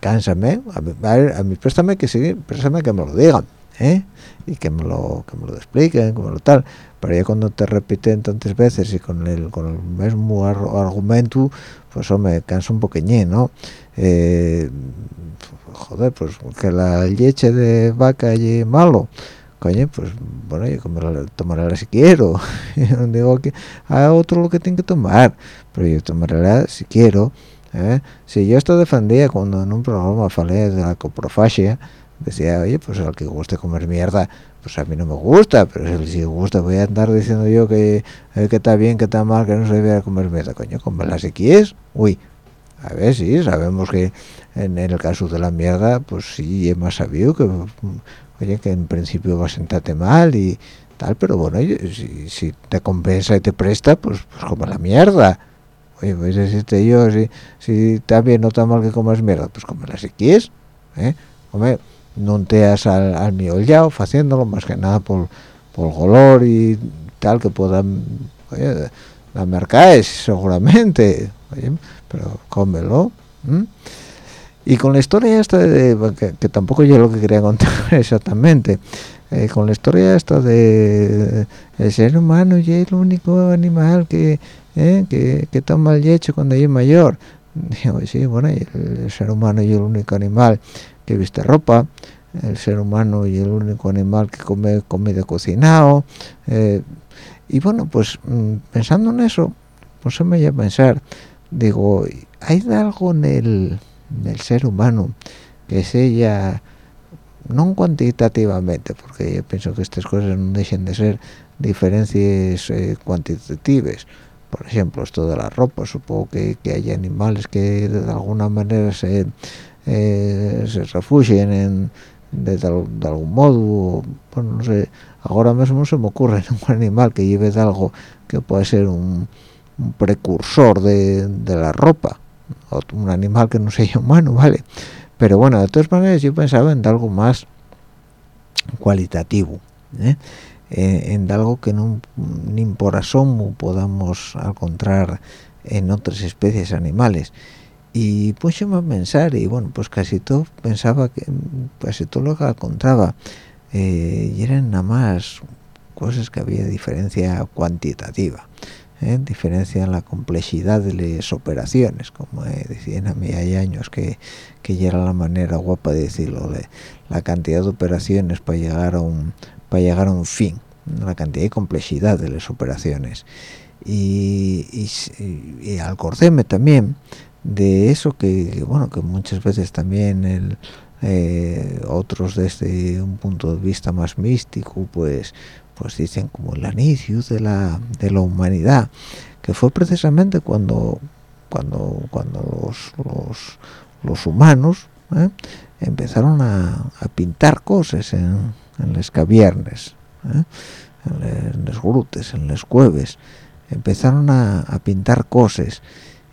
B: cánsame a, a, a mí préstame que sí préstame que me lo digan ¿eh? y que me lo que me lo expliquen como lo tal pero ya cuando te repiten tantas veces y con el con el mismo argumento pues me cansa un poqueñín no eh, joder pues que la leche de vaca y malo. Coño pues bueno yo tomaré si quiero. No digo que a otro lo que tiene que tomar pero yo tomaré si quiero ¿eh? si yo esto defendía cuando en un programa falé de la coprofagia decía oye pues al que guste comer mierda pues a mí no me gusta pero si gusta voy a andar diciendo yo que, eh, que está bien que está mal que no se debe comer mierda coño comerla si quieres. Uy a ver sí sabemos que en, el caso de la mierda pues sí es más sabido que oye, que en principio va a sentarte mal y tal, pero bueno, si, si te compensa y te presta, pues, pues la mierda. Oye, pues decirte yo, si, si bien, no está mal que comas mierda, pues cómela si quieres, ¿eh? Hombre, no te has al, al ya haciéndolo más que nada por, por color y tal, que puedan, oye, la mercaes seguramente, oye, pero cómelo, y con la historia esta de, que, tampoco yo lo que quería contar exactamente eh, con la historia esta de el ser humano y el único animal que eh, que, que, toma el leche cuando es mayor. Digo sí bueno el, ser humano y el único animal que viste ropa el ser humano y el único animal que come comida cocinado eh, y bueno pues mm, pensando en eso pues se me a pensar digo hay algo en el del ser humano que es ella no cuantitativamente porque yo pienso que estas cosas no dejen de ser diferencias eh, cuantitativas por ejemplo esto de la ropa supongo que, hay animales que de alguna manera se eh, se refugien en de, algún modo bueno no sé ahora mismo se me ocurre un animal que lleve de algo que puede ser un, precursor de, de la ropa un animal que no sea humano, ¿vale? Pero bueno, de todas maneras yo pensaba en algo más cualitativo, ¿eh? Eh, en algo que no, ni por asomo podamos encontrar en otras especies animales. Y pues yo me a pensar, y bueno, pues casi todo pensaba que, casi todo lo que encontraba, eh, y eran nada más cosas que había diferencia cuantitativa. ¿Eh? diferencia en la complejidad de las operaciones como decían a mí hay años que, que ya era la manera guapa de decirlo de la cantidad de operaciones para llegar a un para llegar a un fin la cantidad y complejidad de las operaciones y, y, y, también de eso que, bueno que muchas veces también el, eh, otros desde un punto de vista más místico pues pues dicen como el inicio de la, de la humanidad, que fue precisamente cuando cuando cuando los, los, humanos ¿eh? empezaron a, pintar cosas en, en las caviernes, ¿eh? en las grutes, en las cueves, empezaron a, a pintar cosas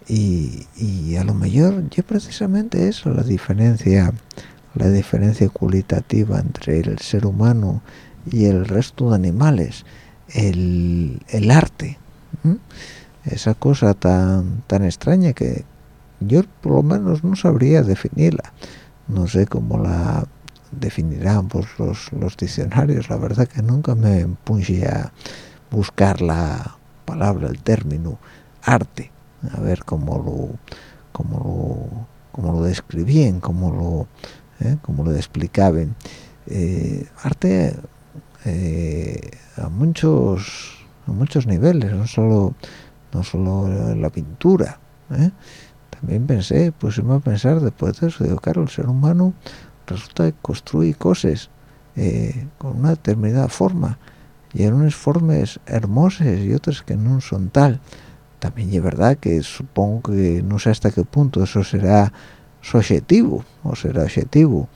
B: y, y, a lo mejor yo precisamente eso, la diferencia la diferencia cualitativa entre el ser humano y el resto de animales el, el arte esa cosa tan tan extraña que yo por lo menos no sabría definirla. No sé cómo la definirán pues, los, los diccionarios. La verdad que nunca me puse a buscar la palabra el término arte a ver cómo lo cómo lo, cómo lo describían cómo lo ¿eh? cómo lo explicaban. Eh, arte eh, a muchos a muchos niveles no solo no solo la pintura ¿eh? también pensé pues iba a pensar después de eso digo claro el ser humano resulta que construye cosas eh, con una determinada forma y en unas formas hermosas y otras que no son tal también es verdad que supongo que no sé hasta qué punto eso será su objetivo o será objetivo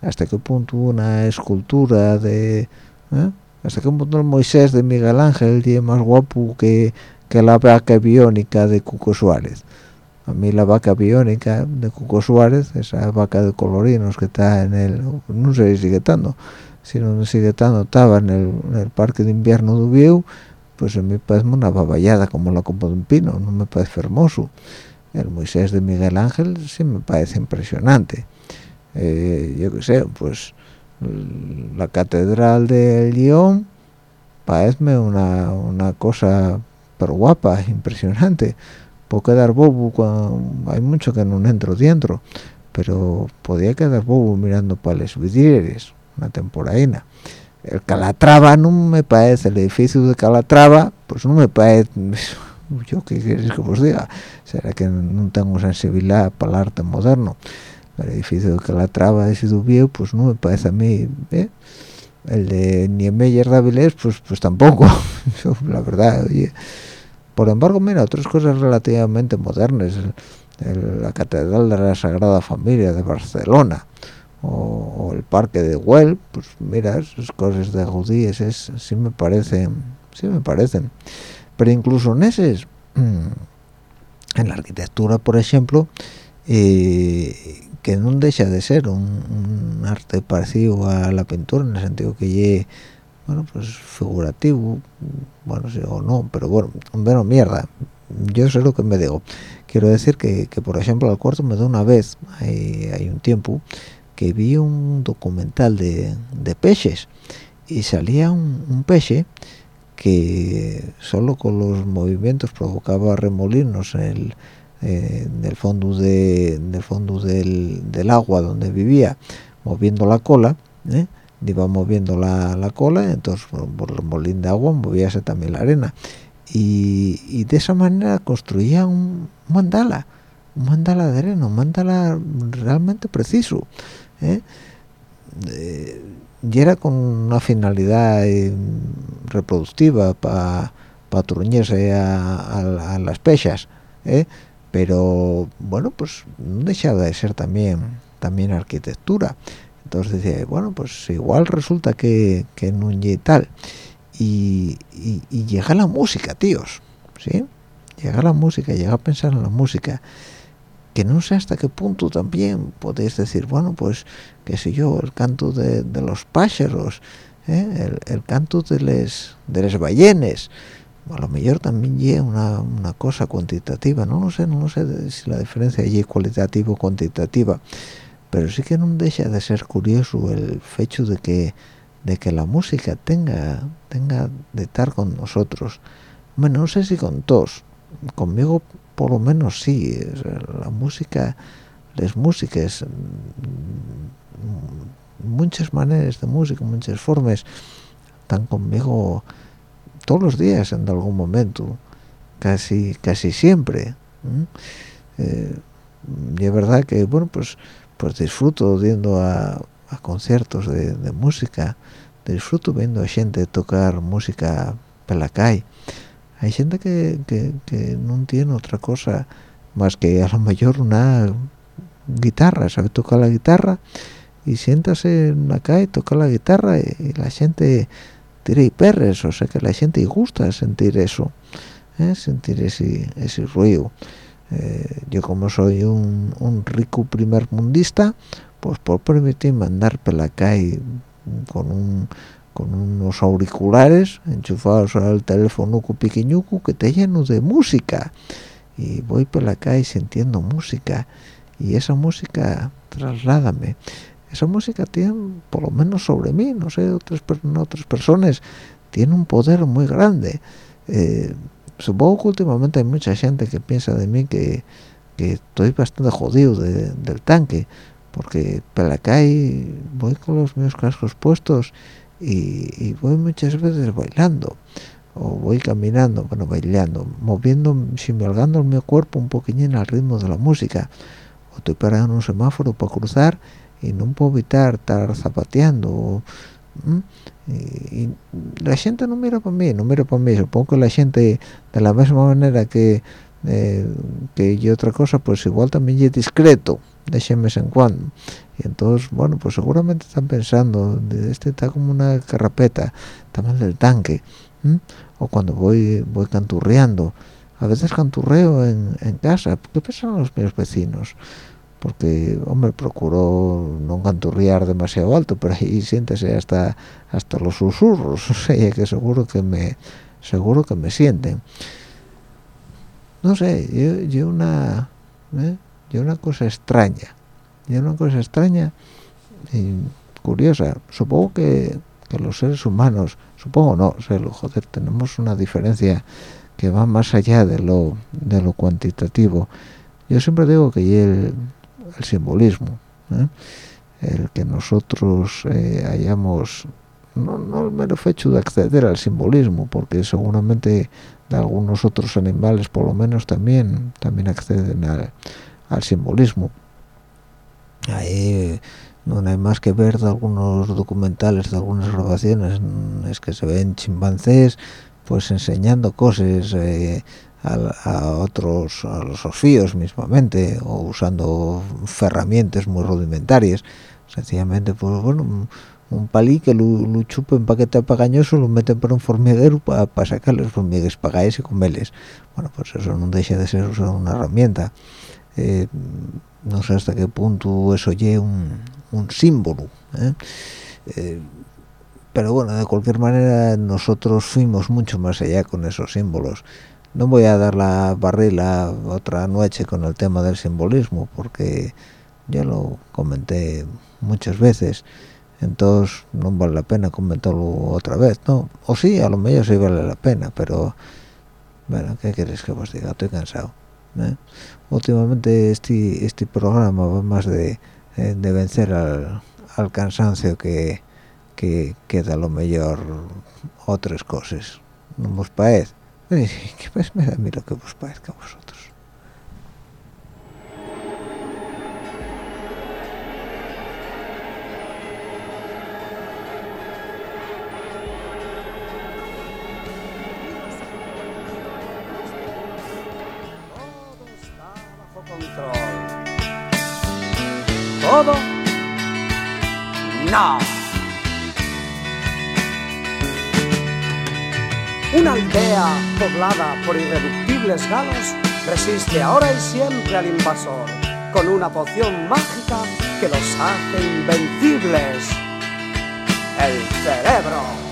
B: hasta qué punto una escultura de ¿eh? hasta qué punto el Moisés de Miguel Ángel es más guapo que, que la vaca biónica de Cuco Suárez. A mí la vaca biónica de Cuco Suárez esa vaca de colorinos que está en el no sé si sigue estando si no sigue estando estaba en el, parque de invierno de Ubieu pues a mí parece una baballada como la copa de un pino no me parece hermoso. El Moisés de Miguel Ángel sí me parece impresionante. Eh, yo qué sé pues la catedral de Lyon parece una, una cosa pero guapa impresionante. Puedo quedar bobo hay mucho que no entro dentro pero podía quedar bobo mirando para los vidrieres una temporadina el Calatrava no me parece el edificio de Calatrava pues no me parece yo qué quieres que os diga será que no tengo sensibilidad para el arte moderno el edificio de Calatrava de Sidubieu pues no me parece a mí ¿eh? el de Niemeyer de pues pues tampoco la verdad oye. Por embargo mira otras cosas relativamente modernas la catedral de la Sagrada Familia de Barcelona o, el parque de Güell pues mira esas cosas de judíes es sí me parecen sí me parecen. Pero incluso en ese en la arquitectura por ejemplo eh, que no deja de ser un, arte parecido a la pintura en el sentido que ye bueno pues figurativo bueno sí o no pero bueno bueno mierda yo sé lo que me digo. Quiero decir que, que por ejemplo al cuarto me da una vez hay, hay un tiempo que vi un documental de, de peces y salía un, un peche que solo con los movimientos provocaba remolinos en el, eh, fondo de, del fondo del, agua donde vivía moviendo la cola ¿eh? iba moviendo la, la cola entonces por, el remolín de agua movíase también la arena y, de esa manera construía un mandala un mandala de arena un mandala realmente preciso ¿eh? y era con una finalidad eh, reproductiva para pa a, las pechas ¿eh? Pero bueno pues no dejaba de ser también también arquitectura. Entonces decía bueno pues igual resulta que, que no y tal. Y, y, llega la música tíos sí llega la música llega a pensar en la música. Que no sé hasta qué punto también podéis decir, bueno, pues, qué sé yo, el canto de, los pájaros, ¿eh? el, canto de les, de les ballenes, a lo mejor también lleva una, una, cosa cuantitativa, no lo sé, no lo sé si la diferencia es cualitativa o cuantitativa, pero sí que no deja de ser curioso el hecho de que de que la música tenga tenga de estar con nosotros. Bueno no sé si con todos conmigo por lo menos sí la música las músicas mm, muchas maneras de música muchas formas. Están conmigo todos los días en algún momento casi casi siempre eh, y es verdad que bueno pues pues disfruto yendo a, conciertos de, música disfruto viendo a gente tocar música por la calle. Hay gente que, no tiene otra cosa más que a lo mejor una guitarra, sabe tocar la guitarra y siéntase en la calle, toca la guitarra y, la gente y perres, o sea que la gente gusta sentir eso, ¿eh? sentir ese, ese ruido. Eh, yo como soy un, un, rico primer mundista, pues por permitirme andar por la calle con un con unos auriculares enchufados al teléfono pequeñuco que te lleno de música y voy por la calle sintiendo música y esa música trasládame esa música tiene por lo menos sobre mí no sé otras otras personas tiene un poder muy grande eh, supongo que últimamente hay mucha gente que piensa de mí que, estoy bastante jodido del tanque porque por la calle voy con los míos cascos puestos y, voy muchas veces bailando o voy caminando, bueno, bailando, moviendo, simulando mi cuerpo un poquillín al ritmo de la música. O estoy parando en un semáforo para cruzar y no puedo evitar estar zapateando y, la gente no mira para mí no mira para mí. Supongo que la gente de la misma manera que eh, que y otra cosa pues igual también es discreto de mes en cuando. Y entonces bueno pues seguramente están pensando este está como una carrapeta también del tanque o cuando voy voy canturreando. A veces canturreo en, en casa ¿qué piensan los mis vecinos? Porque hombre procuro no canturrear demasiado alto pero ahí siéntese hasta hasta los susurros o sea que seguro que me seguro que me sienten. No sé yo, yo una ¿eh? yo una cosa extraña yo una cosa extraña y curiosa. Supongo que, que los seres humanos supongo no sé joder tenemos una diferencia que va más allá de lo de lo cuantitativo. Yo siempre digo que el, el simbolismo ¿eh? el que nosotros eh, hayamos no, no el mero hecho de acceder al simbolismo porque seguramente de algunos otros animales por lo menos también también acceden al, simbolismo ahí no hay más que ver de algunos documentales de algunas grabaciones es que se ven chimpancés pues enseñando cosas eh, a, otros a los osfíos mismamente o usando herramientas muy rudimentarias. Sencillamente pues bueno un palí que lo, chupen paquete pagañoso lo meten por un formiguero para sacar los formigues pagáis y comerles. Bueno pues eso no deja de ser una herramienta. Eh, no sé hasta qué punto eso lleve un, un símbolo ¿eh? Eh, pero bueno de cualquier manera nosotros fuimos mucho más allá con esos símbolos no voy a dar la barrila otra noche con el tema del simbolismo porque ya lo comenté muchas veces entonces no vale la pena comentarlo otra vez no o sí a lo mejor sí vale la pena pero bueno qué quieres que os diga estoy cansado ¿eh? últimamente este este programa va más de, eh, de vencer al, al, cansancio que que queda lo mejor otras cosas no os parece que pues me da a mí lo que os parezca a vosotros
C: todo? No. Una aldea poblada por irreductibles galos resiste ahora y siempre al invasor con una poción mágica que los hace invencibles. El cerebro.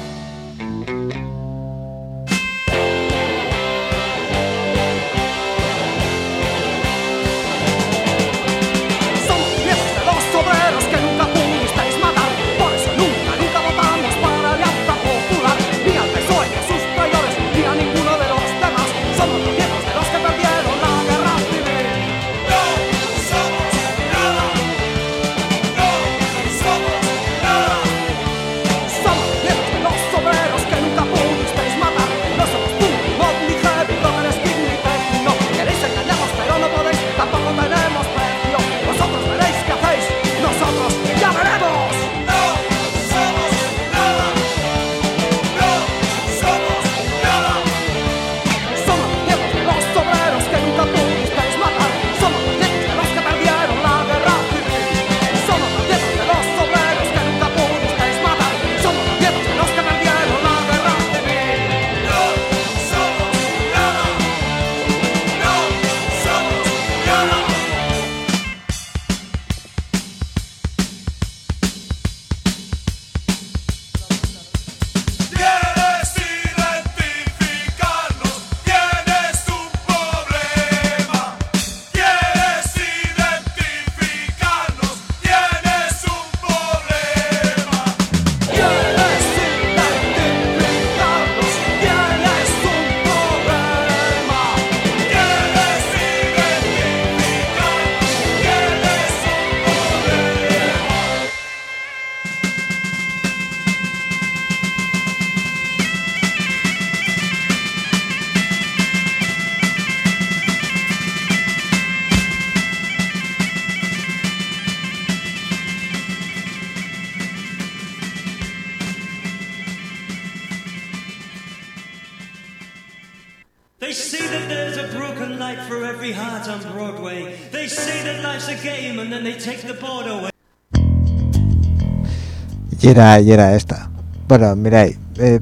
B: Era, y era esta. Bueno, miráis. Eh,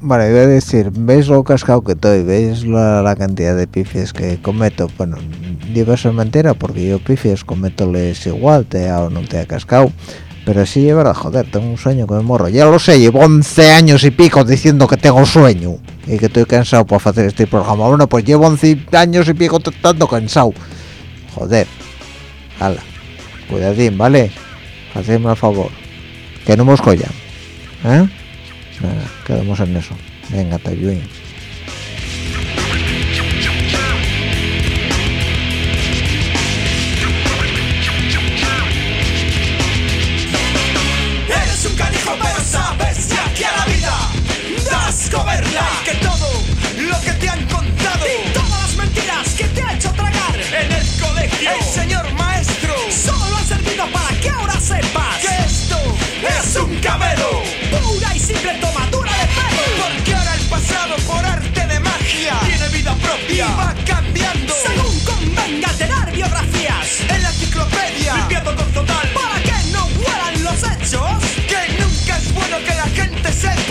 B: bueno, iba a decir, ¿veis lo cascado que estoy? ¿Veis la, cantidad de pifies que cometo? Bueno, lleva ser mentira porque yo pifies cometo-les igual, te ha o no te ha cascado. Pero sí, es verdad, joder, tengo un sueño que me morro. Ya lo sé, llevo 11 años y pico diciendo que tengo sueño y que estoy cansado para hacer este programa. Bueno, pues llevo 11 años y pico estando cansado. Joder. Hala. Cuidadín, ¿vale? Hacedme el favor. Que no mos collan. ¿Eh? Quedamos en eso. Venga, Tayuin.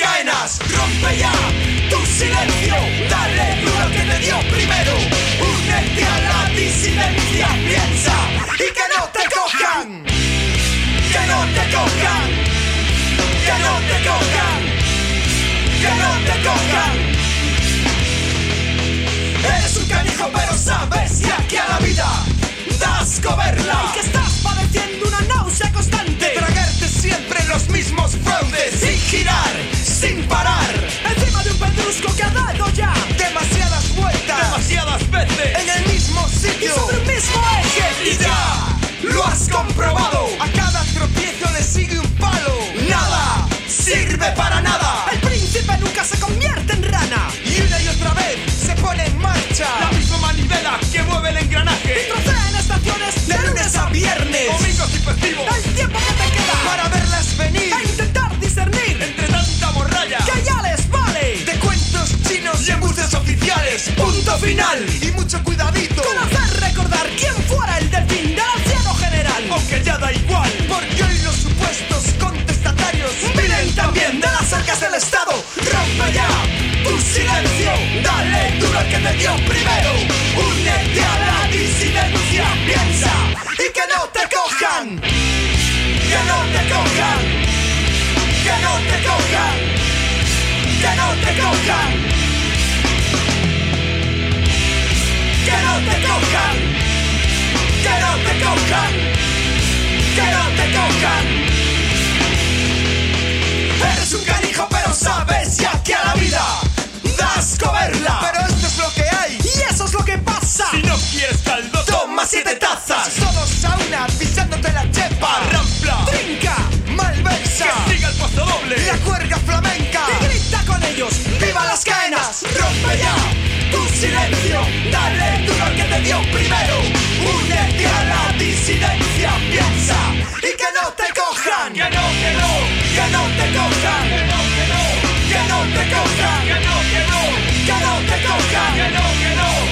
D: las! Rompe ya tu silencio. Dale duro que te dio primero. Únete a la disidencia. Piensa y que no te cojan. Que no te cojan. Que no te cojan. Que no te cojan. Eres un canijo pero sabes que aquí a la vida das coberla. Y que estás padeciendo una náusea constante. Tragarte siempre los mismos fraudes Sin girar, sin parar. Encima de un pedrusco que ha dado ya Demasiadas vueltas. Demasiadas veces. En el mismo sitio que te dio primero. Únete a la disidencia Piensa y que no te cojan. Que no te cojan. Que no te cojan. Que no te cojan. Que no te cojan. Que no te cojan. Que no te cojan. Eres un canijo pero sabes ya que Si no quieres caldo Toma siete tazas. Todos a una pisándote la chepa. Rampla. Trinca Malversa. Que siga el paso doble. La cuerga flamenca. Y grita con ellos. ¡Viva las caenas! Rompe ya tu silencio. Dale duro al que te dio primero. Únete a la disidencia. Piensa y que no te cojan. Que no, que no. Que no te cojan. Que no, que no. Que no te cojan. Que no, que no. Que no te cojan. Que no, que no